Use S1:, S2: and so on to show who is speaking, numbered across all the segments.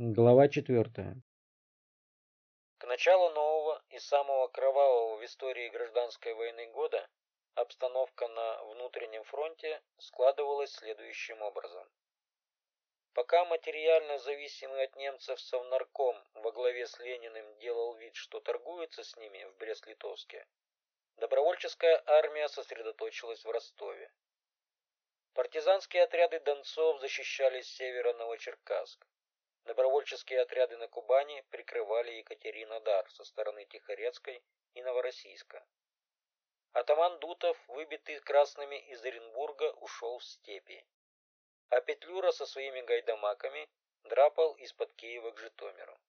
S1: Глава четвертая.
S2: К началу нового и самого кровавого в истории гражданской войны года обстановка на внутреннем фронте складывалась следующим образом. Пока материально зависимый от немцев Совнарком во главе с Лениным делал вид, что торгуется с ними в Брест-Литовске, добровольческая армия сосредоточилась в Ростове. Партизанские отряды донцов защищали с севера Новочеркасск. Добровольческие отряды на Кубани прикрывали Екатеринодар со стороны Тихорецкой и Новороссийска. Атаман Дутов, выбитый красными из Оренбурга, ушел в степи. А Петлюра со своими гайдамаками драпал из-под Киева к Житомиру.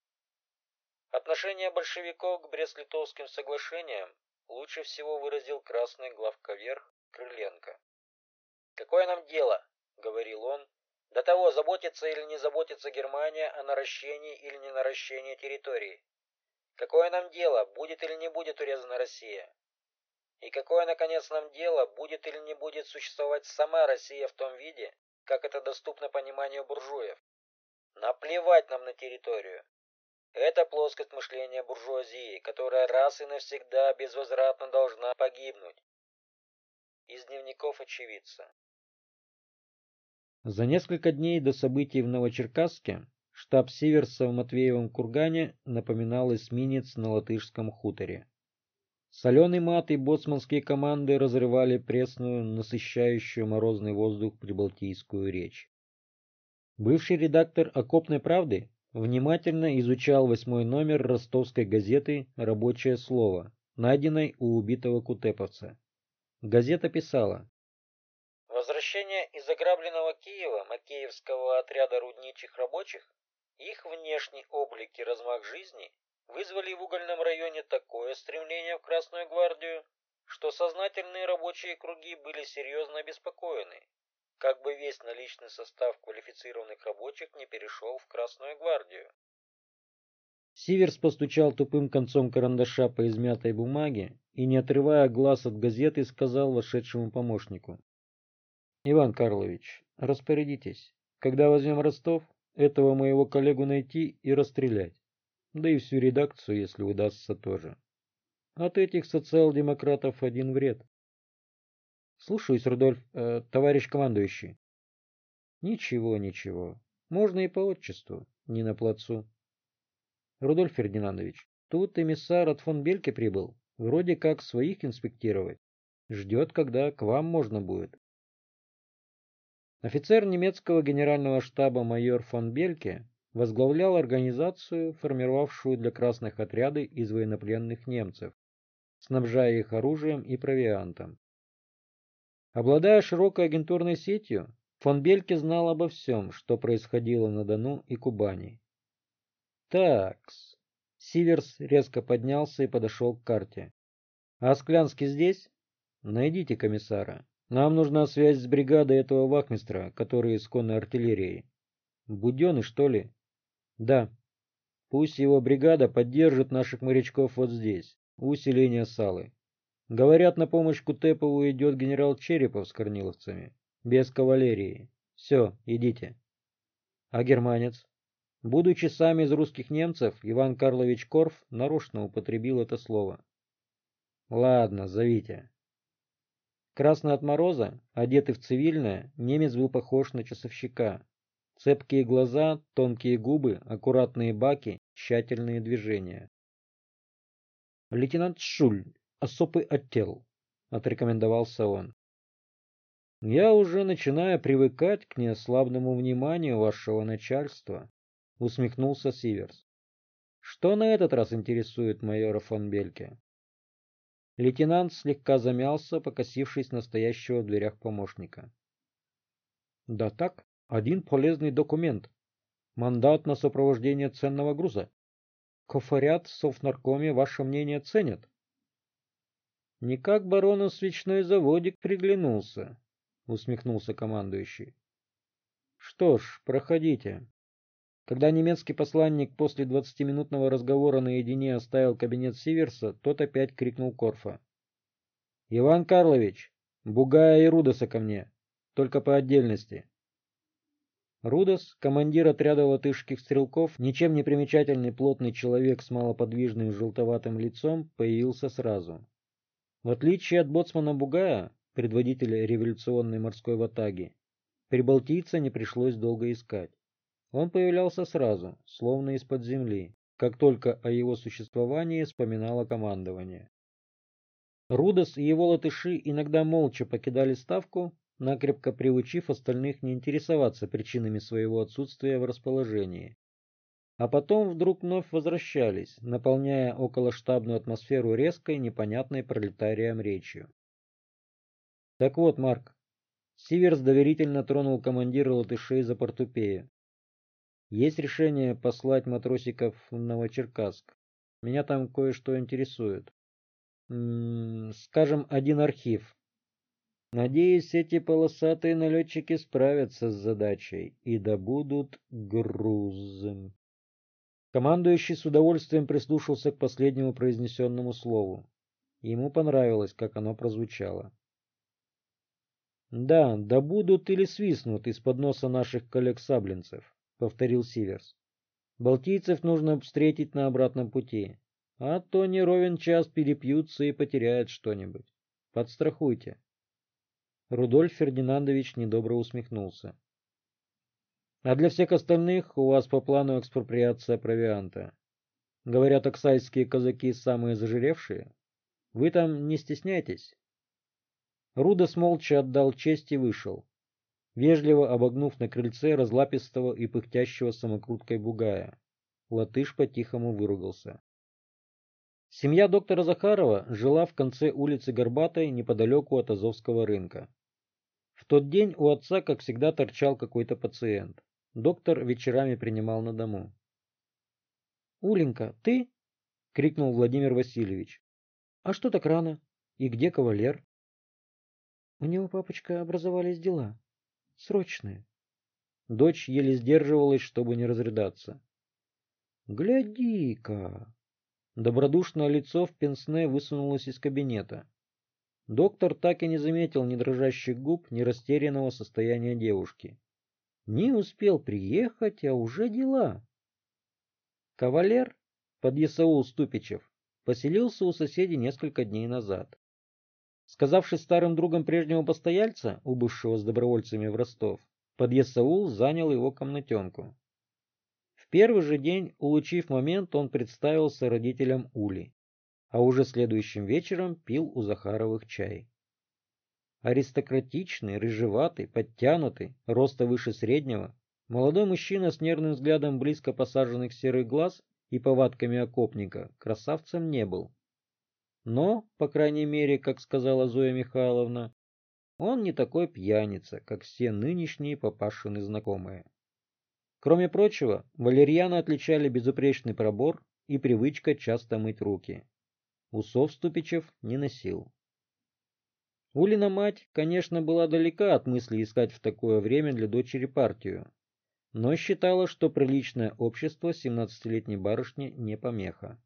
S2: Отношение большевиков к Брест-Литовским соглашениям лучше всего выразил красный главковерх Крыленко. «Какое нам дело?» — говорил он. «До того, заботится или не заботится Германия о наращении или не наращении территории. Какое нам дело, будет или не будет урезана Россия? И какое, наконец, нам дело, будет или не будет существовать сама Россия в том виде, как это доступно пониманию буржуев? Наплевать нам на территорию. Это плоскость мышления буржуазии, которая раз и навсегда безвозвратно должна погибнуть. Из дневников очевидца.
S1: За несколько дней до событий в Новочеркасске штаб Сиверса в Матвеевом кургане напоминал эсминец на латышском хуторе. Соленый мат и боцманские команды разрывали пресную, насыщающую морозный воздух прибалтийскую речь. Бывший редактор «Окопной правды» внимательно изучал восьмой номер ростовской газеты «Рабочее слово», найденной у убитого кутеповца. Газета писала
S2: Возвращение из ограбленного Киева Макеевского отряда рудничих рабочих, их внешний облик и размах жизни вызвали в угольном районе такое стремление в Красную гвардию, что сознательные рабочие круги были серьезно обеспокоены, как бы весь наличный состав квалифицированных рабочих не перешел в Красную гвардию.
S1: Сиверс постучал тупым концом карандаша по измятой бумаге и, не отрывая глаз от газеты, сказал вошедшему помощнику. Иван Карлович, распорядитесь, когда возьмем Ростов, этого моего коллегу найти и расстрелять. Да и всю редакцию, если удастся тоже. От этих социал-демократов один вред. Слушаюсь, Рудольф, э, товарищ командующий. Ничего, ничего. Можно и по отчеству, не на плацу. Рудольф Фердинандович, тут эмиссар от фон Бельке прибыл. Вроде как своих инспектировать. Ждет, когда к вам можно будет. Офицер немецкого генерального штаба майор фон Бельке возглавлял организацию, формировавшую для красных отряды из военнопленных немцев, снабжая их оружием и провиантом. Обладая широкой агентурной сетью, фон Бельке знал обо всем, что происходило на Дону и Кубани. Такс. Сиверс резко поднялся и подошел к карте. А Склянский здесь? Найдите комиссара. Нам нужна связь с бригадой этого вахмистра, который из конной артиллерии. Буденный, что ли? Да. Пусть его бригада поддержит наших морячков вот здесь, у усиления Салы. Говорят, на помощь Кутепову идет генерал Черепов с корниловцами. Без кавалерии. Все, идите. А германец? Будучи сами из русских немцев, Иван Карлович Корф нарочно употребил это слово. Ладно, зовите. Красный от мороза, одетый в цивильное, немец был похож на часовщика. Цепкие глаза, тонкие губы, аккуратные баки, тщательные движения. «Лейтенант Шуль, особый отдел», — отрекомендовался он. «Я уже начинаю привыкать к неослабному вниманию вашего начальства», — усмехнулся Сиверс. «Что на этот раз интересует майора фон Бельке?» Лейтенант слегка замялся, покосившись на стоящего в дверях помощника. Да так, один полезный документ. Мандат на сопровождение ценного груза. Кофарят в Совнаркоме ваше мнение ценят. Никак барону свечной заводик приглянулся, усмехнулся командующий. Что ж, проходите. Когда немецкий посланник после двадцатиминутного разговора наедине оставил кабинет Сиверса, тот опять крикнул Корфа. — Иван Карлович, Бугая и Рудоса ко мне, только по отдельности. Рудос, командир отряда латышских стрелков, ничем не примечательный плотный человек с малоподвижным желтоватым лицом, появился сразу. В отличие от боцмана Бугая, предводителя революционной морской ватаги, прибалтийца не пришлось долго искать. Он появлялся сразу, словно из-под земли, как только о его существовании вспоминало командование. Рудос и его латыши иногда молча покидали ставку, накрепко приучив остальных не интересоваться причинами своего отсутствия в расположении. А потом вдруг вновь возвращались, наполняя околоштабную атмосферу резкой, непонятной пролетариям речью. Так вот, Марк, Сиверс доверительно тронул командира латышей за портупею. Есть решение послать матросиков в Новочеркасск. Меня там кое-что интересует. М -м, скажем, один архив, Надеюсь, эти полосатые налетчики справятся с задачей и добудут груз. Командующий с удовольствием прислушался к последнему произнесенному слову. Ему понравилось, как оно прозвучало. «Да, добудут или свистнут из-под носа наших коллег-саблинцев», — повторил Сиверс. «Балтийцев нужно встретить на обратном пути, а то не ровен час перепьются и потеряют что-нибудь. Подстрахуйте». Рудольф Фердинандович недобро усмехнулся. А для всех остальных у вас по плану экспроприация провианта. Говорят, оксайские казаки самые зажиревшие. Вы там не стесняйтесь. Рудос молча отдал честь и вышел, вежливо обогнув на крыльце разлапистого и пыхтящего самокруткой бугая. Латыш по-тихому выругался. Семья доктора Захарова жила в конце улицы Горбатой неподалеку от Азовского рынка. В тот день у отца, как всегда, торчал какой-то пациент. Доктор вечерами принимал на дому. «Уленька, ты?» — крикнул Владимир Васильевич. «А что так рано? И где кавалер?» «У него, папочка, образовались дела. Срочные». Дочь еле сдерживалась, чтобы не разрыдаться. «Гляди-ка!» Добродушное лицо в пенсне высунулось из кабинета. Доктор так и не заметил ни дрожащих губ, ни растерянного состояния девушки. Не успел приехать, а уже дела. Кавалер, подъясаул Ступичев, поселился у соседей несколько дней назад. Сказавшись старым другом прежнего постояльца, убывшего с добровольцами в Ростов, подъясаул занял его комнатенку. В первый же день, улучив момент, он представился родителям Ули а уже следующим вечером пил у Захаровых чай. Аристократичный, рыжеватый, подтянутый, роста выше среднего, молодой мужчина с нервным взглядом близко посаженных серых глаз и повадками окопника красавцем не был. Но, по крайней мере, как сказала Зоя Михайловна, он не такой пьяница, как все нынешние папашины знакомые. Кроме прочего, валерьяна отличали безупречный пробор и привычка часто мыть руки. Усов Ступичев не носил. Улина мать, конечно, была далека от мысли искать в такое время для дочери партию, но считала, что приличное общество 17-летней барышни не помеха.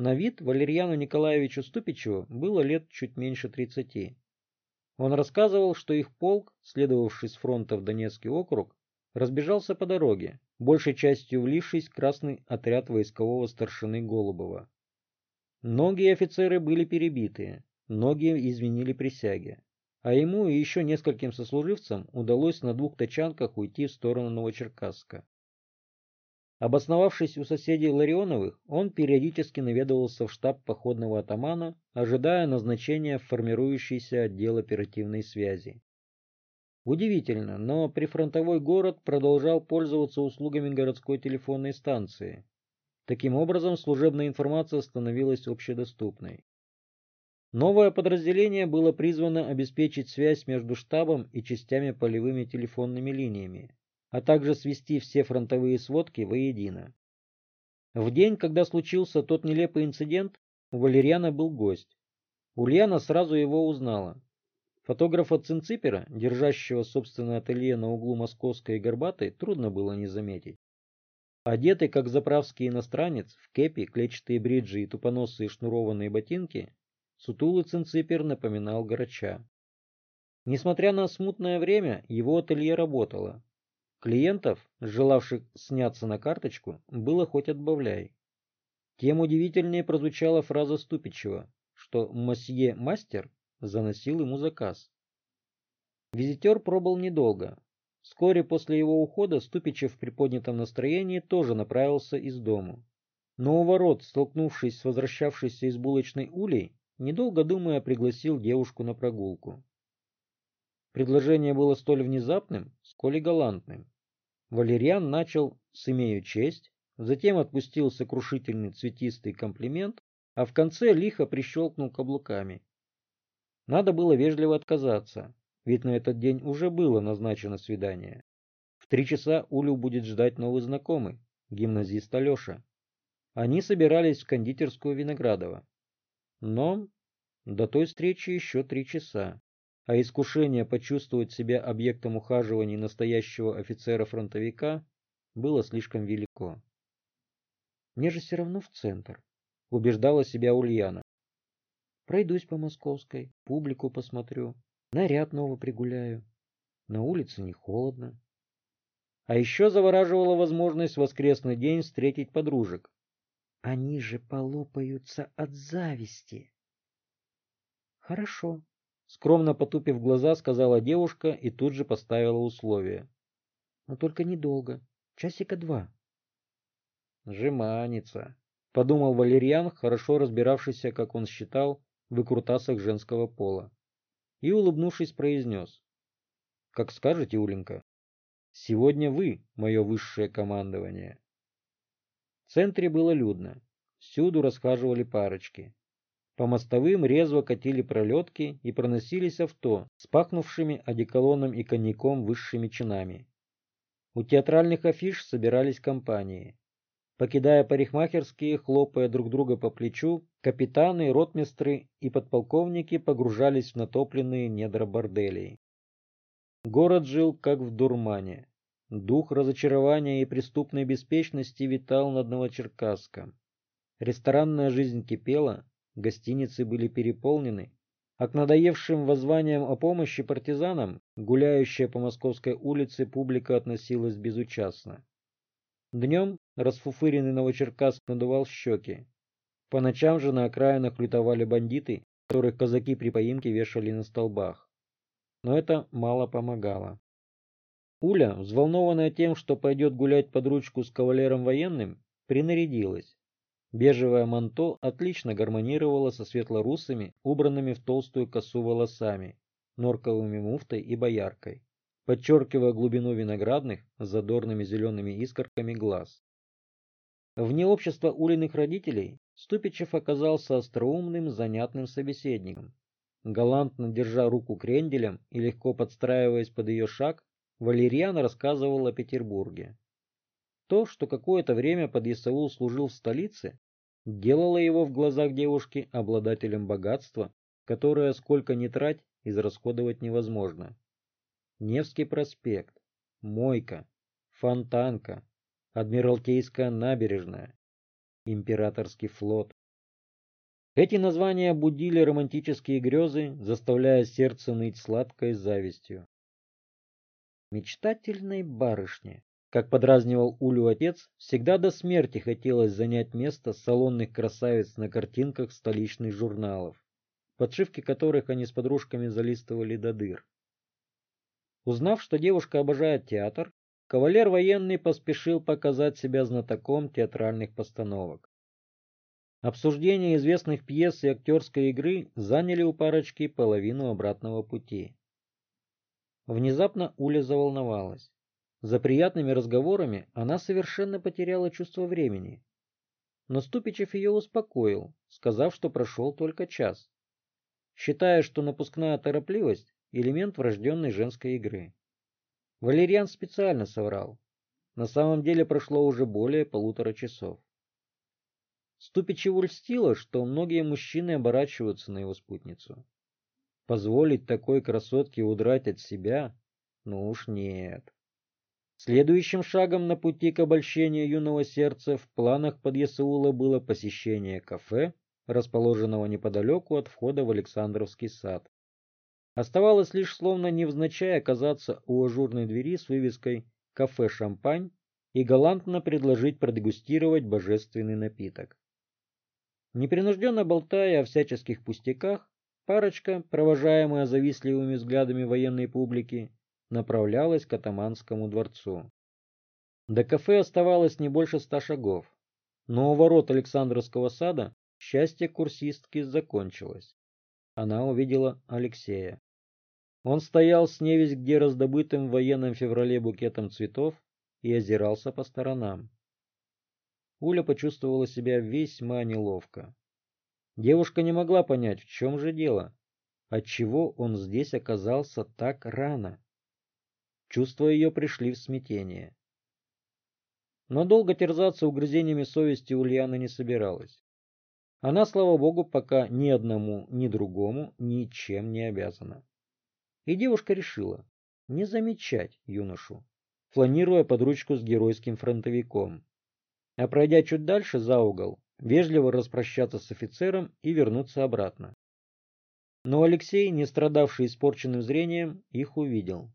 S1: На вид Валерьяну Николаевичу Ступичеву было лет чуть меньше 30. Он рассказывал, что их полк, следовавший с фронта в Донецкий округ, разбежался по дороге, большей частью влившись в красный отряд войскового старшины Голубова. Многие офицеры были перебиты, многие изменили присяги, а ему и еще нескольким сослуживцам удалось на двух тачанках уйти в сторону Новочеркасска. Обосновавшись у соседей Ларионовых, он периодически наведывался в штаб походного атамана, ожидая назначения в формирующийся отдел оперативной связи. Удивительно, но прифронтовой город продолжал пользоваться услугами городской телефонной станции, Таким образом, служебная информация становилась общедоступной. Новое подразделение было призвано обеспечить связь между штабом и частями полевыми телефонными линиями, а также свести все фронтовые сводки воедино. В день, когда случился тот нелепый инцидент, у Валерьяна был гость. Ульяна сразу его узнала. Фотографа Цинципера, держащего собственное ателье на углу Московской и Горбатой, трудно было не заметить. Одетый, как заправский иностранец, в кепи, клетчатые бриджи и тупоносые шнурованные ботинки, сутулый цинципер напоминал грача. Несмотря на смутное время, его ателье работало. Клиентов, желавших сняться на карточку, было хоть отбавляй. Тем удивительнее прозвучала фраза Ступичева, что «мосье мастер» заносил ему заказ. Визитер пробыл недолго. Вскоре после его ухода Ступичев в приподнятом настроении тоже направился из дому. Но у ворот, столкнувшись с возвращавшейся из булочной улей, недолго думая, пригласил девушку на прогулку. Предложение было столь внезапным, сколь и галантным. Валериан начал с «имею честь», затем отпустил сокрушительный цветистый комплимент, а в конце лихо прищелкнул каблуками. Надо было вежливо отказаться, ведь на этот день уже было назначено свидание. В три часа Улю будет ждать новый знакомый, гимназист Алеша. Они собирались в кондитерскую Виноградова. Но до той встречи еще три часа, а искушение почувствовать себя объектом ухаживаний настоящего офицера-фронтовика было слишком велико. «Мне же все равно в центр», — убеждала себя Ульяна. «Пройдусь по Московской, публику посмотрю, Наряд новый пригуляю. На улице не холодно. А еще завораживала возможность воскресный день встретить подружек. Они же полопаются от зависти. Хорошо. Скромно потупив глаза, сказала девушка и тут же поставила условие. Но только недолго. Часика два. Жеманится, подумал Валерьян, хорошо разбиравшийся, как он считал, в выкрутасах женского пола и, улыбнувшись, произнес. «Как скажете, Уленька, сегодня вы мое высшее командование». В центре было людно. Всюду расхаживали парочки. По мостовым резво катили пролетки и проносились авто с пахнувшими одеколоном и коньяком высшими чинами. У театральных афиш собирались компании. Покидая парикмахерские, хлопая друг друга по плечу, капитаны, ротмистры и подполковники погружались в натопленные недра борделей. Город жил как в дурмане. Дух разочарования и преступной беспечности витал над Новочеркасском. Ресторанная жизнь кипела, гостиницы были переполнены, а к надоевшим воззваниям о помощи партизанам, гуляющая по Московской улице, публика относилась безучастно. Днем расфуфыренный Новочеркасск надувал щеки. По ночам же на окраинах лютовали бандиты, которых казаки при поимке вешали на столбах. Но это мало помогало. Уля, взволнованная тем, что пойдет гулять под ручку с кавалером военным, принарядилась. Бежевое манто отлично гармонировало со светло-русыми, убранными в толстую косу волосами, норковыми муфтой и бояркой подчеркивая глубину виноградных с задорными зелеными искорками глаз. Вне общества Улиных родителей Ступичев оказался остроумным, занятным собеседником. Галантно держа руку кренделем и легко подстраиваясь под ее шаг, Валерьян рассказывал о Петербурге. То, что какое-то время под Исаул служил в столице, делало его в глазах девушки обладателем богатства, которое, сколько ни трать, израсходовать невозможно. Невский проспект, Мойка, Фонтанка, Адмиралтейская набережная, Императорский флот. Эти названия будили романтические грезы, заставляя сердце ныть сладкой завистью. Мечтательной барышне, как подразнивал Улю отец, всегда до смерти хотелось занять место салонных красавиц на картинках столичных журналов, подшивки которых они с подружками залистывали до дыр. Узнав, что девушка обожает театр, кавалер военный поспешил показать себя знатоком театральных постановок. Обсуждение известных пьес и актерской игры заняли у парочки половину обратного пути. Внезапно Уля заволновалась. За приятными разговорами она совершенно потеряла чувство времени. Но Ступичев ее успокоил, сказав, что прошел только час. Считая, что напускная торопливость элемент врожденной женской игры. Валериан специально соврал. На самом деле прошло уже более полутора часов. Ступичеву льстило, что многие мужчины оборачиваются на его спутницу. Позволить такой красотке удрать от себя? Ну уж нет. Следующим шагом на пути к обольщению юного сердца в планах подъясаула было посещение кафе, расположенного неподалеку от входа в Александровский сад. Оставалось лишь словно невзначай оказаться у ажурной двери с вывеской кафе «Шампань» и галантно предложить продегустировать божественный напиток. Непринужденно болтая о всяческих пустяках, парочка, провожаемая завистливыми взглядами военной публики, направлялась к атаманскому дворцу. До кафе оставалось не больше ста шагов, но у ворот Александровского сада счастье курсистки закончилось. Она увидела Алексея. Он стоял с невесть где раздобытым в военном феврале букетом цветов и озирался по сторонам. Уля почувствовала себя весьма неловко. Девушка не могла понять, в чем же дело, отчего он здесь оказался так рано. Чувства ее пришли в смятение. Но долго терзаться угрызениями совести Ульяна не собиралась. Она, слава богу, пока ни одному, ни другому ничем не обязана. И девушка решила не замечать юношу, фланируя под ручку с геройским фронтовиком, а пройдя чуть дальше за угол, вежливо распрощаться с офицером и вернуться обратно. Но Алексей, не страдавший испорченным зрением, их увидел.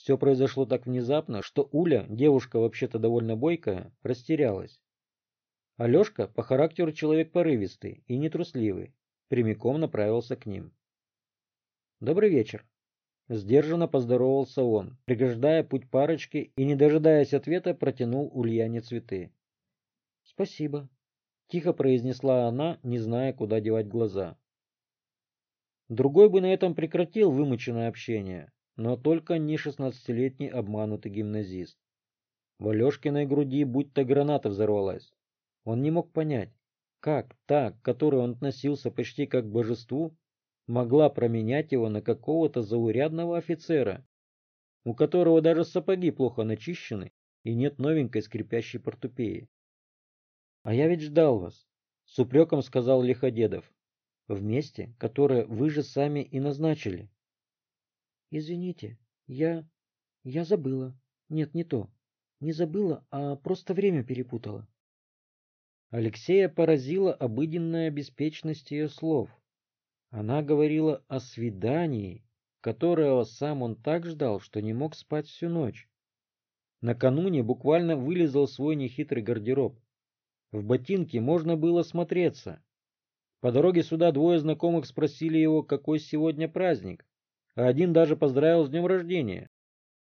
S1: Все произошло так внезапно, что Уля, девушка вообще-то довольно бойкая, растерялась. Алешка по характеру человек порывистый и нетрусливый, прямиком направился к ним. «Добрый вечер», — сдержанно поздоровался он, преграждая путь парочки и, не дожидаясь ответа, протянул Ульяне цветы. «Спасибо», — тихо произнесла она, не зная, куда девать глаза. Другой бы на этом прекратил вымученное общение, но только не шестнадцатилетний обманутый гимназист. В Алешкиной груди будто граната взорвалась. Он не мог понять, как та, к которой он относился почти как к божеству, могла променять его на какого-то заурядного офицера, у которого даже сапоги плохо начищены и нет новенькой скрипящей портупеи. — А я ведь ждал вас, — с упреком сказал Лиходедов, — в месте, которое вы же сами и назначили. Извините, я... я забыла. Нет, не то. Не забыла, а просто время перепутала. Алексея поразила обыденная беспечность ее слов. Она говорила о свидании, которого сам он так ждал, что не мог спать всю ночь. Накануне буквально вылезал свой нехитрый гардероб. В ботинке можно было смотреться. По дороге сюда двое знакомых спросили его, какой сегодня праздник а один даже поздравил с днем рождения.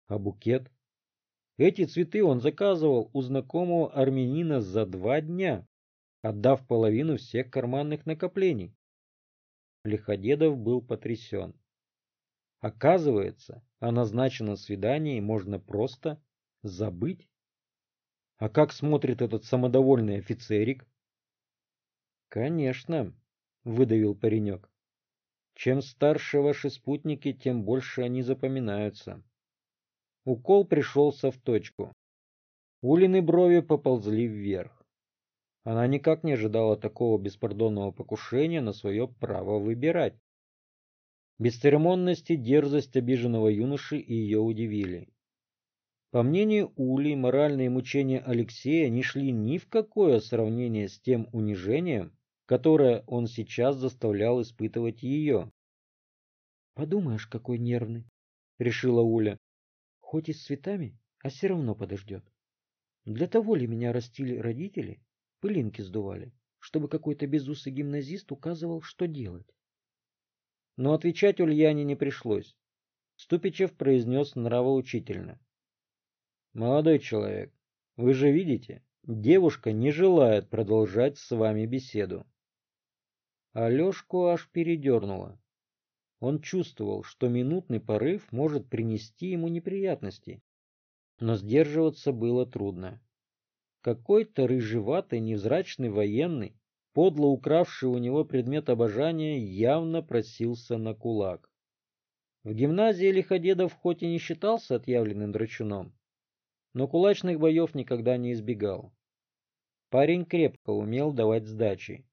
S1: А букет? Эти цветы он заказывал у знакомого армянина за два дня, отдав половину всех карманных накоплений. Лиходедов был потрясен. Оказывается, о назначенном свидании можно просто забыть. А как смотрит этот самодовольный офицерик? Конечно, выдавил паренек. Чем старше ваши спутники, тем больше они запоминаются. Укол пришелся в точку. Улины брови поползли вверх. Она никак не ожидала такого беспардонного покушения на свое право выбирать. Бесцеремонность и дерзость обиженного юноши ее удивили. По мнению Ули, моральные мучения Алексея не шли ни в какое сравнение с тем унижением, которое он сейчас заставлял испытывать ее. «Подумаешь, какой нервный», — решила Уля. «Хоть и с цветами, а все равно подождет. Для того ли меня растили родители, пылинки сдували, чтобы какой-то безусый гимназист указывал, что делать?» Но отвечать Ульяне не пришлось. Ступичев произнес нравоучительно. «Молодой человек, вы же видите, девушка не желает продолжать с вами беседу. Алешку аж передернуло. Он чувствовал, что минутный порыв может принести ему неприятности, но сдерживаться было трудно. Какой-то рыжеватый невзрачный военный, подло укравший у него предмет обожания, явно просился на кулак. В гимназии Лиходедов хоть и не считался отъявленным драчуном, но кулачных боев никогда не избегал. Парень крепко умел давать сдачи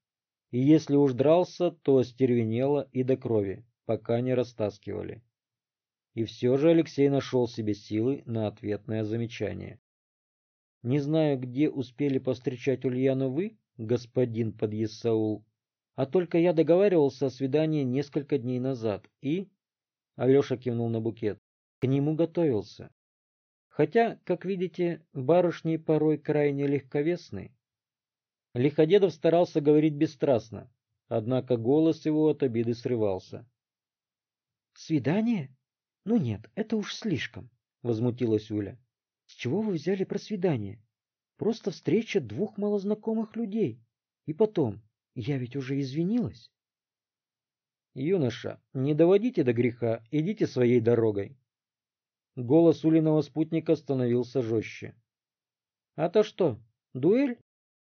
S1: и если уж дрался, то остервенело и до крови, пока не растаскивали. И все же Алексей нашел себе силы на ответное замечание. Не знаю, где успели повстречать Ульяну вы, господин подъесаул, а только я договаривался о свидании несколько дней назад и... Алеша кивнул на букет. К нему готовился. Хотя, как видите, барышни порой крайне легковесны. Лиходедов старался говорить бесстрастно, однако голос его от обиды срывался. «Свидание? Ну нет, это уж слишком», — возмутилась Уля. «С чего вы взяли про свидание? Просто встреча двух малознакомых людей. И потом, я ведь уже извинилась». «Юноша, не доводите до греха, идите своей дорогой». Голос Улиного спутника становился жестче. «А то что, дуэль?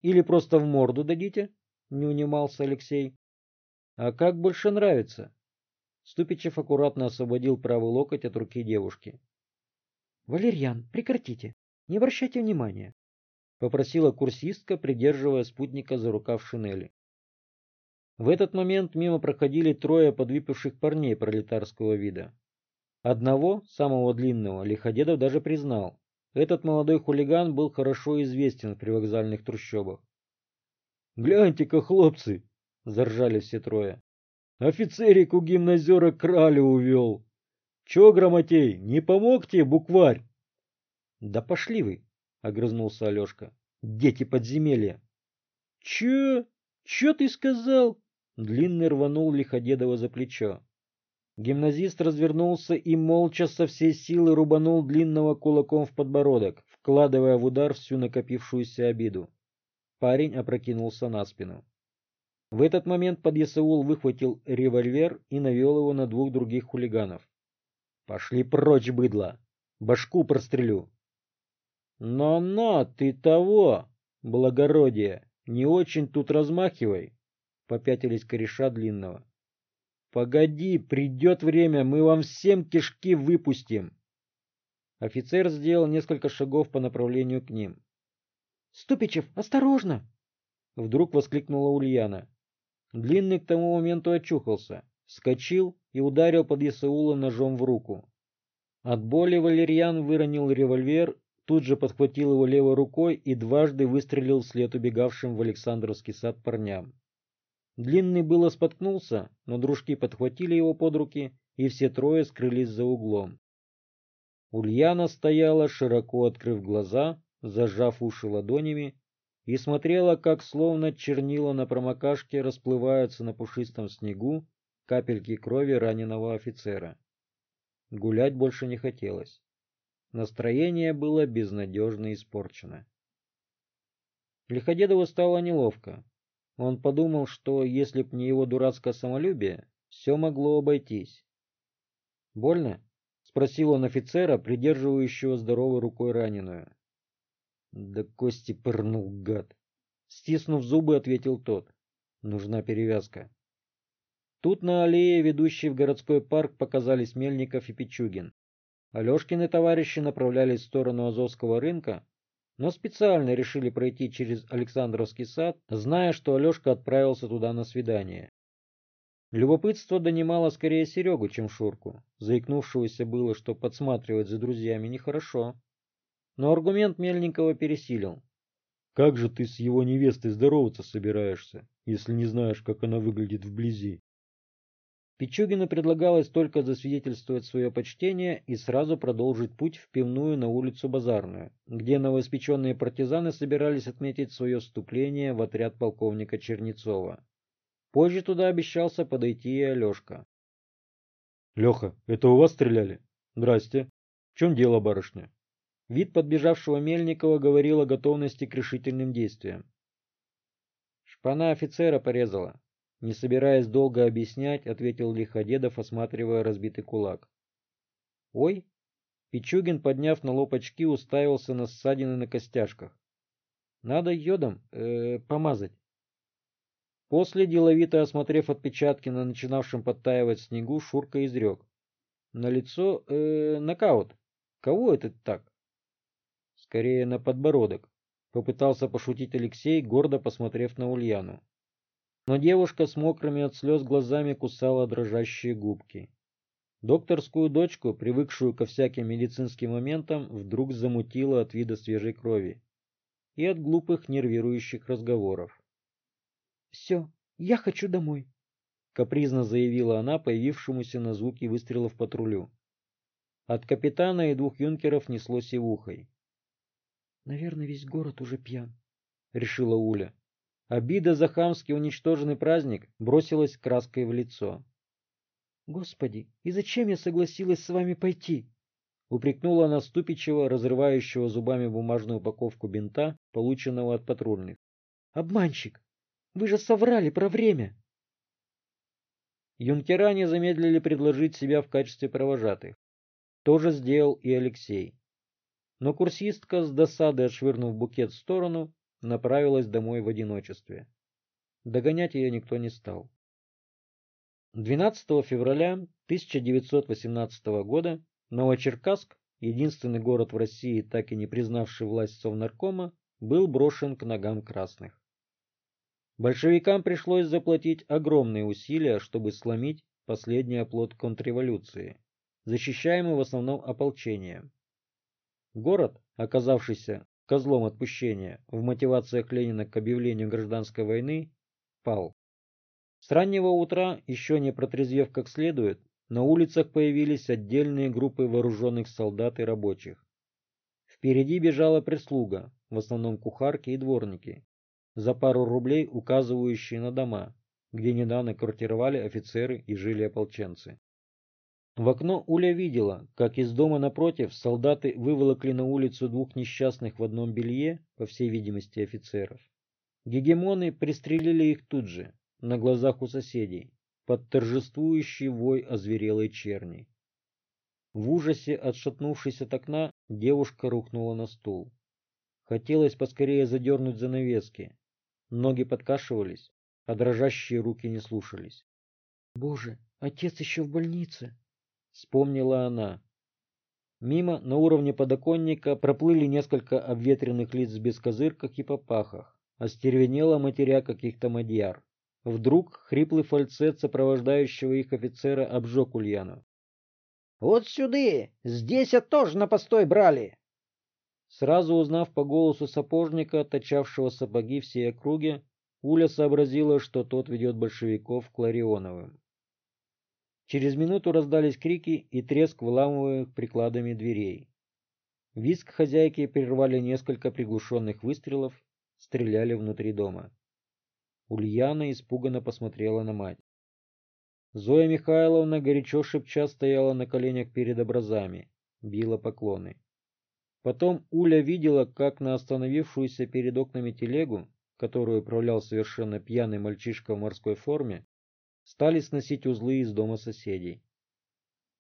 S1: Или просто в морду дадите?» — не унимался Алексей. «А как больше нравится?» Ступичев аккуратно освободил правый локоть от руки девушки. «Валерьян, прекратите, не обращайте внимания», — попросила курсистка, придерживая спутника за рукав шинели. В этот момент мимо проходили трое подвыпивших парней пролетарского вида. Одного, самого длинного, Лиходедов даже признал. Этот молодой хулиган был хорошо известен в привокзальных трущобах. «Гляньте-ка, хлопцы!» — заржали все трое. Офицерик у гимназера крали увел. Че, грамотей, не помог тебе букварь? Да пошли вы, огрызнулся Алешка. Дети подземелья. Че? Че ты сказал? Длинный рванул Лиходедова за плечо. Гимназист развернулся и молча со всей силы рубанул длинного кулаком в подбородок, вкладывая в удар всю накопившуюся обиду. Парень опрокинулся на спину. В этот момент подъясаул выхватил револьвер и навел его на двух других хулиганов. «Пошли прочь, быдло! Башку прострелю!» «Но-но, ты того, благородие, не очень тут размахивай!» — попятились кореша длинного. «Погоди, придет время, мы вам всем кишки выпустим!» Офицер сделал несколько шагов по направлению к ним. «Ступичев, осторожно!» Вдруг воскликнула Ульяна. Длинный к тому моменту очухался, вскочил и ударил под Исаула ножом в руку. От боли Валерьян выронил револьвер, тут же подхватил его левой рукой и дважды выстрелил вслед убегавшим в Александровский сад парням. Длинный было споткнулся, но дружки подхватили его под руки, и все трое скрылись за углом. Ульяна стояла, широко открыв глаза, зажав уши ладонями и смотрела, как словно чернила на промокашке расплываются на пушистом снегу капельки крови раненого офицера. Гулять больше не хотелось. Настроение было безнадежно испорчено. Лиходедову стало неловко. Он подумал, что если б не его дурацкое самолюбие, все могло обойтись. «Больно?» — спросил он офицера, придерживающего здоровой рукой раненую. Да кости пырнул, гад. Стиснув зубы, ответил тот. Нужна перевязка. Тут на аллее, ведущей в городской парк, показались Мельников и Пичугин. Алешкины товарищи направлялись в сторону Азовского рынка, но специально решили пройти через Александровский сад, зная, что Алешка отправился туда на свидание. Любопытство донимало скорее Серегу, чем Шурку, заикнувшегося было, что подсматривать за друзьями нехорошо. Но аргумент Мельникова пересилил. Как же ты с его невестой здороваться собираешься, если не знаешь, как она выглядит вблизи? Пичугину предлагалось только засвидетельствовать свое почтение и сразу продолжить путь в пивную на улицу Базарную, где новоиспеченные партизаны собирались отметить свое вступление в отряд полковника Чернецова. Позже туда обещался подойти и Алешка. — Леха, это у вас стреляли? Здрасте. В чем дело, барышня? Вид подбежавшего Мельникова говорил о готовности к решительным действиям. Шпана офицера порезала. Не собираясь долго объяснять, ответил Лиходедов, осматривая разбитый кулак. «Ой!» Пичугин, подняв на лоб очки, уставился на ссадины на костяшках. «Надо йодом э, помазать». После, деловито осмотрев отпечатки на начинавшем подтаивать снегу, Шурка изрек. На лицо э, нокаут. Кого это так? скорее на подбородок, попытался пошутить Алексей, гордо посмотрев на Ульяну. Но девушка с мокрыми от слез глазами кусала дрожащие губки. Докторскую дочку, привыкшую ко всяким медицинским моментам, вдруг замутила от вида свежей крови и от глупых нервирующих разговоров. «Все, я хочу домой», — капризно заявила она появившемуся на звуки выстрелов патрулю. От капитана и двух юнкеров несло сивухой.
S3: Наверное, весь город уже пьян,
S1: решила Уля. Обида за хамский уничтоженный праздник бросилась краской в лицо.
S3: Господи, и зачем я согласилась с вами пойти?
S1: Упрекнула она Ступичева, разрывающего зубами бумажную упаковку бинта, полученного от патрульных.
S3: Обманщик! Вы же соврали про время!
S1: Юнкера не замедлили предложить себя в качестве провожатых. То же сделал и Алексей. Но курсистка, с досадой отшвырнув букет в сторону, направилась домой в одиночестве. Догонять ее никто не стал. 12 февраля 1918 года Новочеркасск, единственный город в России, так и не признавший власть Совнаркома, был брошен к ногам красных. Большевикам пришлось заплатить огромные усилия, чтобы сломить последний оплот контрреволюции, защищаемый в основном ополчением. Город, оказавшийся козлом отпущения в мотивациях Ленина к объявлению гражданской войны, пал. С раннего утра, еще не протрезвев как следует, на улицах появились отдельные группы вооруженных солдат и рабочих. Впереди бежала прислуга, в основном кухарки и дворники, за пару рублей указывающие на дома, где недавно квартировали офицеры и жили ополченцы. В окно Уля видела, как из дома напротив солдаты выволокли на улицу двух несчастных в одном белье, по всей видимости офицеров. Гегемоны пристрелили их тут же, на глазах у соседей, под торжествующий вой озверелой черни. В ужасе, отшатнувшись от окна, девушка рухнула на стул. Хотелось поскорее задернуть занавески. Ноги подкашивались, а дрожащие руки не слушались.
S3: «Боже, отец еще в больнице!»
S1: — вспомнила она. Мимо на уровне подоконника проплыли несколько обветренных лиц без козырках и попахах, остервенело матеря каких-то мадьяр. Вдруг хриплый фальцет сопровождающего их офицера обжег Ульяну.
S4: «Вот сюды! Здесь я тоже на постой брали!»
S1: Сразу узнав по голосу сапожника, точавшего сапоги всей округе, Уля сообразила, что тот ведет большевиков к Ларионовым. Через минуту раздались крики и треск выламываемых прикладами дверей. Виск хозяйки прервали несколько приглушенных выстрелов, стреляли внутри дома. Ульяна испуганно посмотрела на мать. Зоя Михайловна горячо шепча стояла на коленях перед образами, била поклоны. Потом Уля видела, как на остановившуюся перед окнами телегу, которую управлял совершенно пьяный мальчишка в морской форме, стали сносить узлы из дома соседей.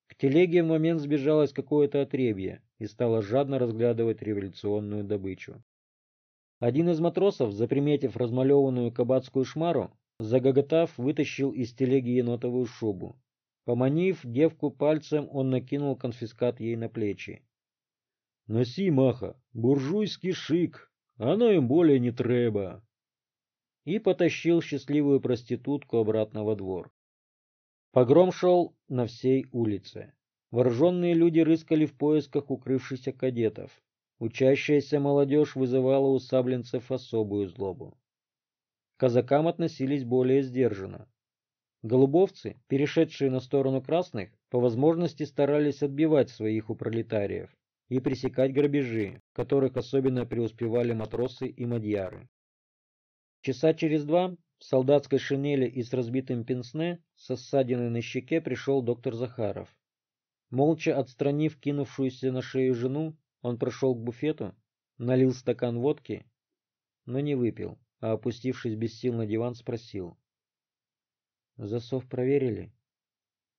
S1: К телеге в момент сбежалось какое-то отребье и стало жадно разглядывать революционную добычу. Один из матросов, заприметив размалеванную кабацкую шмару, загоготав, вытащил из телеги енотовую шубу. Поманив девку пальцем, он накинул конфискат ей на плечи. — Носи, Маха, буржуйский шик, оно им более не треба. И потащил счастливую проститутку обратно во двор. Погром шел на всей улице. Вооруженные люди рыскали в поисках укрывшихся кадетов. Учащаяся молодежь вызывала у саблинцев особую злобу. К казакам относились более сдержанно. Голубовцы, перешедшие на сторону красных, по возможности старались отбивать своих у пролетариев и пресекать грабежи, в которых особенно преуспевали матросы и мадьяры. Часа через два в солдатской шинели и с разбитым пенсне со ссадиной на щеке пришел доктор Захаров. Молча отстранив кинувшуюся на шею жену, он прошел к буфету, налил стакан водки, но не выпил, а опустившись без сил на диван, спросил. Засов проверили?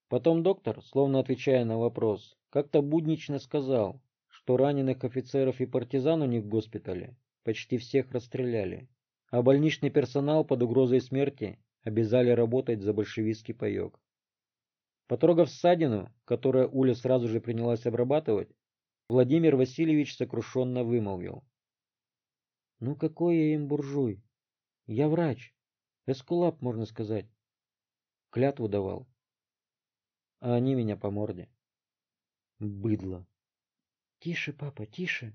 S1: Потом доктор, словно отвечая на вопрос, как-то буднично сказал, что раненых офицеров и партизан у них в госпитале почти всех расстреляли, а больничный персонал под угрозой смерти обязали работать за большевистский паек. Потрогав ссадину, которую Уля сразу же принялась обрабатывать, Владимир Васильевич сокрушенно вымолвил. «Ну какой я им буржуй? Я врач. Эскулап, можно сказать. Клятву давал. А они меня по морде. Быдло.
S3: Тише, папа, тише.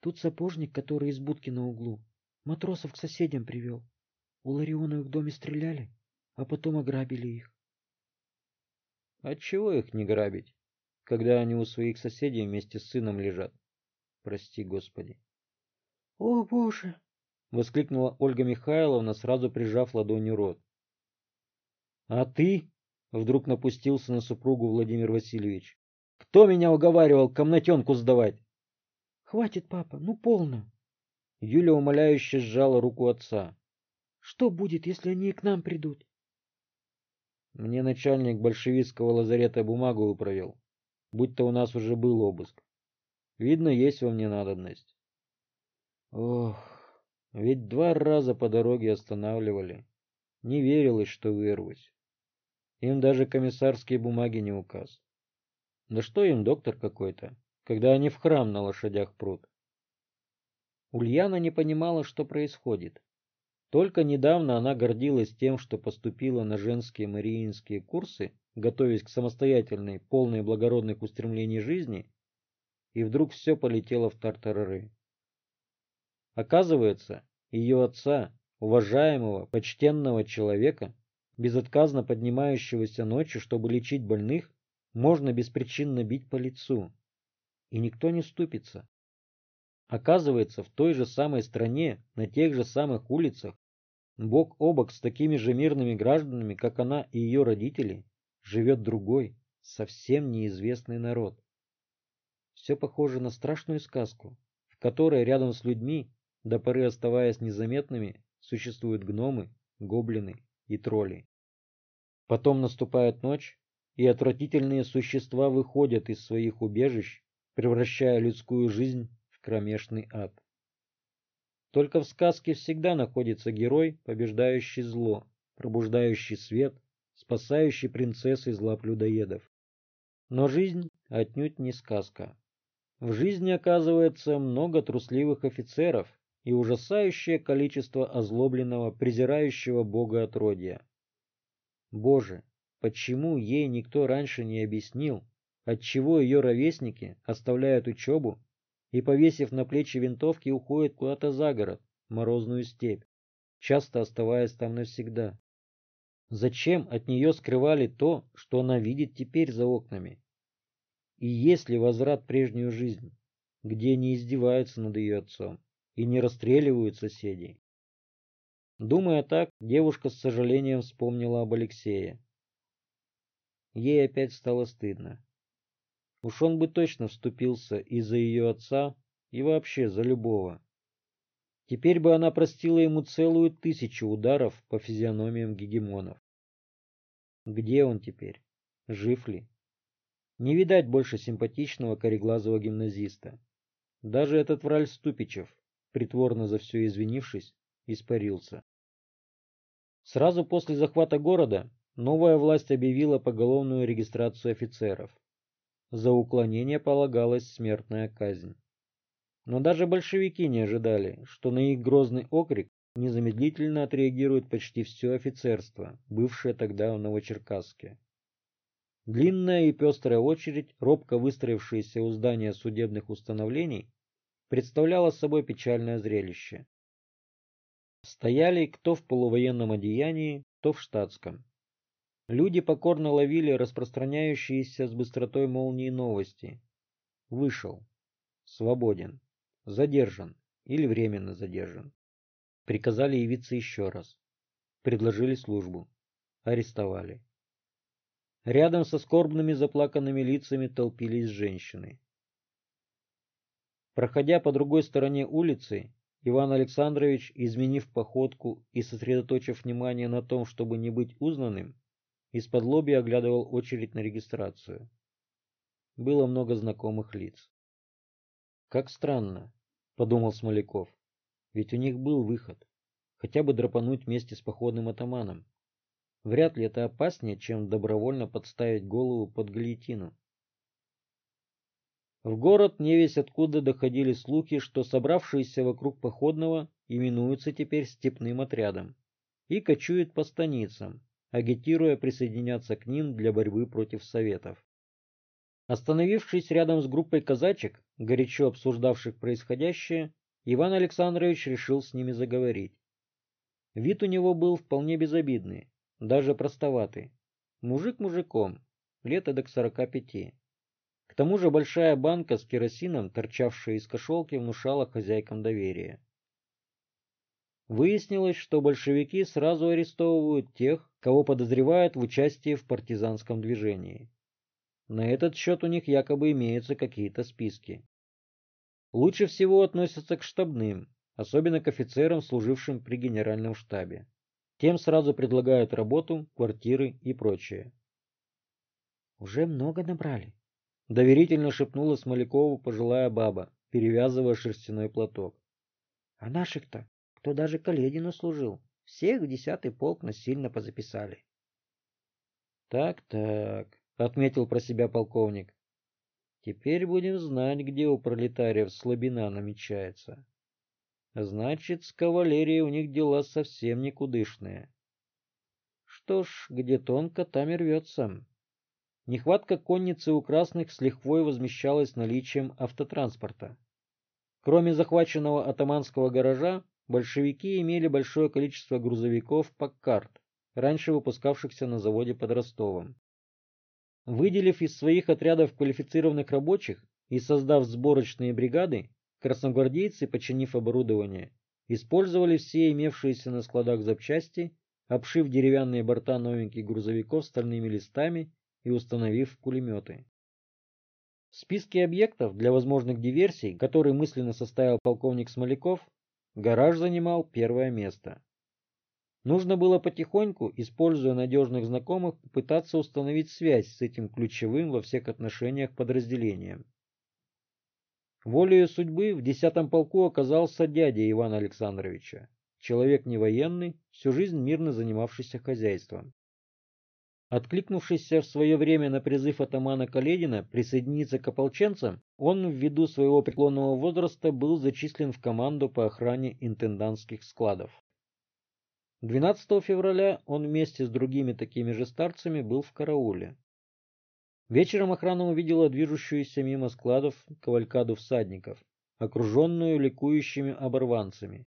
S3: Тут сапожник, который из будки на углу. Матросов к соседям привел. У Ларионовых в доме стреляли, а потом ограбили их.
S1: Отчего их не грабить? когда они у своих соседей вместе с сыном лежат. Прости, Господи.
S3: — О, Боже!
S1: — воскликнула Ольга Михайловна, сразу прижав ладонью рот. — А ты? — вдруг напустился на супругу Владимир Васильевич. — Кто меня уговаривал комнатенку сдавать?
S3: — Хватит, папа, ну полно.
S1: Юля умоляюще сжала руку отца.
S3: — Что будет, если они и к нам придут?
S1: Мне начальник большевистского лазарета бумагу провел, будто у нас уже был обыск. Видно, есть во мне надобность. Ох, ведь два раза по дороге останавливали. Не верилось, что вырвусь. Им даже комиссарские бумаги не указ. Да что им доктор какой-то, когда они в храм на лошадях прут? Ульяна не понимала, что происходит. Только недавно она гордилась тем, что поступила на женские мариинские курсы, готовясь к самостоятельной, полной благородных устремлений жизни, и вдруг все полетело в тартарары. Оказывается, ее отца, уважаемого, почтенного человека, безотказно поднимающегося ночью, чтобы лечить больных, можно беспричинно бить по лицу. И никто не ступится. Оказывается, в той же самой стране, на тех же самых улицах, Бок о бок с такими же мирными гражданами, как она и ее родители, живет другой, совсем неизвестный народ. Все похоже на страшную сказку, в которой рядом с людьми, до поры оставаясь незаметными, существуют гномы, гоблины и тролли. Потом наступает ночь, и отвратительные существа выходят из своих убежищ, превращая людскую жизнь кромешный ад. Только в сказке всегда находится герой, побеждающий зло, пробуждающий свет, спасающий принцесс из лап людоедов. Но жизнь отнюдь не сказка. В жизни оказывается много трусливых офицеров и ужасающее количество озлобленного, презирающего Бога отродья. Боже, почему ей никто раньше не объяснил, отчего ее ровесники оставляют учебу и, повесив на плечи винтовки, уходит куда-то за город, в морозную степь, часто оставаясь там навсегда. Зачем от нее скрывали то, что она видит теперь за окнами? И есть ли возврат в прежнюю жизнь, где не издеваются над ее отцом и не расстреливают соседей? Думая так, девушка с сожалением вспомнила об Алексее. Ей опять стало стыдно. Уж он бы точно вступился и за ее отца, и вообще за любого. Теперь бы она простила ему целую тысячу ударов по физиономиям гегемонов. Где он теперь? Жив ли? Не видать больше симпатичного кореглазого гимназиста. Даже этот враль Ступичев, притворно за все извинившись, испарился. Сразу после захвата города новая власть объявила поголовную регистрацию офицеров. За уклонение полагалась смертная казнь. Но даже большевики не ожидали, что на их грозный окрик незамедлительно отреагирует почти все офицерство, бывшее тогда в Новочеркасске. Длинная и пестрая очередь, робко выстроившаяся у здания судебных установлений, представляла собой печальное зрелище. Стояли кто в полувоенном одеянии, кто в штатском. Люди покорно ловили распространяющиеся с быстротой молнии новости. Вышел. Свободен. Задержан. Или временно задержан. Приказали явиться еще раз. Предложили службу. Арестовали. Рядом со скорбными заплаканными лицами толпились женщины. Проходя по другой стороне улицы, Иван Александрович, изменив походку и сосредоточив внимание на том, чтобы не быть узнанным, из-под лоби оглядывал очередь на регистрацию. Было много знакомых лиц. «Как странно», — подумал Смоляков. «Ведь у них был выход. Хотя бы драпануть вместе с походным атаманом. Вряд ли это опаснее, чем добровольно подставить голову под галетину». В город невесть откуда доходили слухи, что собравшиеся вокруг походного именуются теперь степным отрядом и кочуют по станицам, агитируя присоединяться к ним для борьбы против Советов. Остановившись рядом с группой казачек, горячо обсуждавших происходящее, Иван Александрович решил с ними заговорить. Вид у него был вполне безобидный, даже простоватый. Мужик мужиком, лет эдак сорока пяти. К тому же большая банка с керосином, торчавшая из кошелки, внушала хозяйкам доверие. Выяснилось, что большевики сразу арестовывают тех, кого подозревают в участии в партизанском движении. На этот счет у них якобы имеются какие-то списки. Лучше всего относятся к штабным, особенно к офицерам, служившим при генеральном штабе. Тем сразу предлагают работу, квартиры и прочее.
S3: «Уже много набрали», —
S1: доверительно шепнула Смолякову пожилая баба, перевязывая шерстяной платок.
S3: «А наших-то, кто даже Каледину служил, всех в десятый полк насильно позаписали».
S1: «Так-так», — отметил про себя полковник. «Теперь будем знать, где у пролетариев слабина намечается». Значит, с кавалерией у них дела совсем никудышные. Что ж, где тонко, там и рвется. Нехватка конницы у красных с лихвой возмещалась наличием автотранспорта. Кроме захваченного атаманского гаража, большевики имели большое количество грузовиков «Паккарт», раньше выпускавшихся на заводе под Ростовом. Выделив из своих отрядов квалифицированных рабочих и создав сборочные бригады, Красногвардейцы, починив оборудование, использовали все имевшиеся на складах запчасти, обшив деревянные борта новеньких грузовиков стальными листами и установив пулеметы. В списке объектов для возможных диверсий, который мысленно составил полковник Смоляков, гараж занимал первое место. Нужно было потихоньку, используя надежных знакомых, попытаться установить связь с этим ключевым во всех отношениях подразделением. Волею судьбы в десятом полку оказался дядя Ивана Александровича, человек не военный, всю жизнь мирно занимавшийся хозяйством. Откликнувшийся в свое время на призыв атамана Каледина присоединиться к ополченцам, он ввиду своего преклонного возраста был зачислен в команду по охране интендантских складов. 12 февраля он вместе с другими такими же старцами был в карауле. Вечером охрана увидела движущуюся мимо складов кавалькаду всадников, окруженную ликующими оборванцами.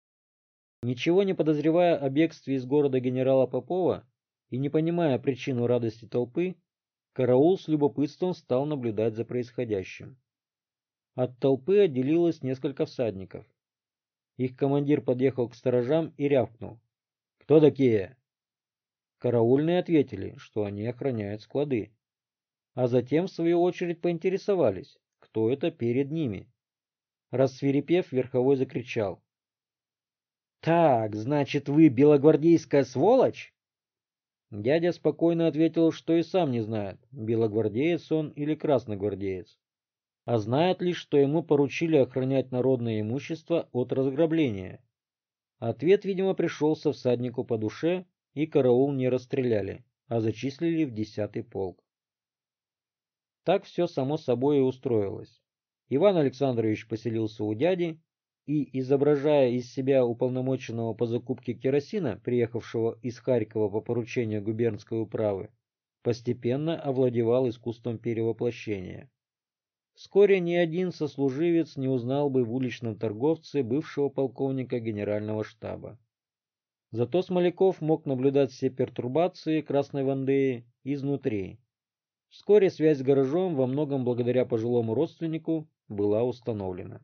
S1: Ничего не подозревая о бегстве из города генерала Попова и не понимая причину радости толпы, караул с любопытством стал наблюдать за происходящим. От толпы отделилось несколько всадников. Их командир подъехал к сторожам и рявкнул. «Кто такие?» Караульные ответили, что они охраняют склады а затем, в свою очередь, поинтересовались, кто это перед ними. Рассверепев, Верховой закричал. «Так, значит, вы белогвардейская сволочь?» Дядя спокойно ответил, что и сам не знает, белогвардеец он или красногвардеец, а знает лишь, что ему поручили охранять народное имущество от разграбления. Ответ, видимо, пришелся всаднику по душе, и караул не расстреляли, а зачислили в десятый полк. Так все само собой и устроилось. Иван Александрович поселился у дяди и, изображая из себя уполномоченного по закупке керосина, приехавшего из Харькова по поручению губернской управы, постепенно овладевал искусством перевоплощения. Вскоре ни один сослуживец не узнал бы в уличном торговце бывшего полковника генерального штаба. Зато Смоляков мог наблюдать все пертурбации Красной Вандеи изнутри Вскоре связь с гаражом, во многом благодаря пожилому родственнику, была установлена.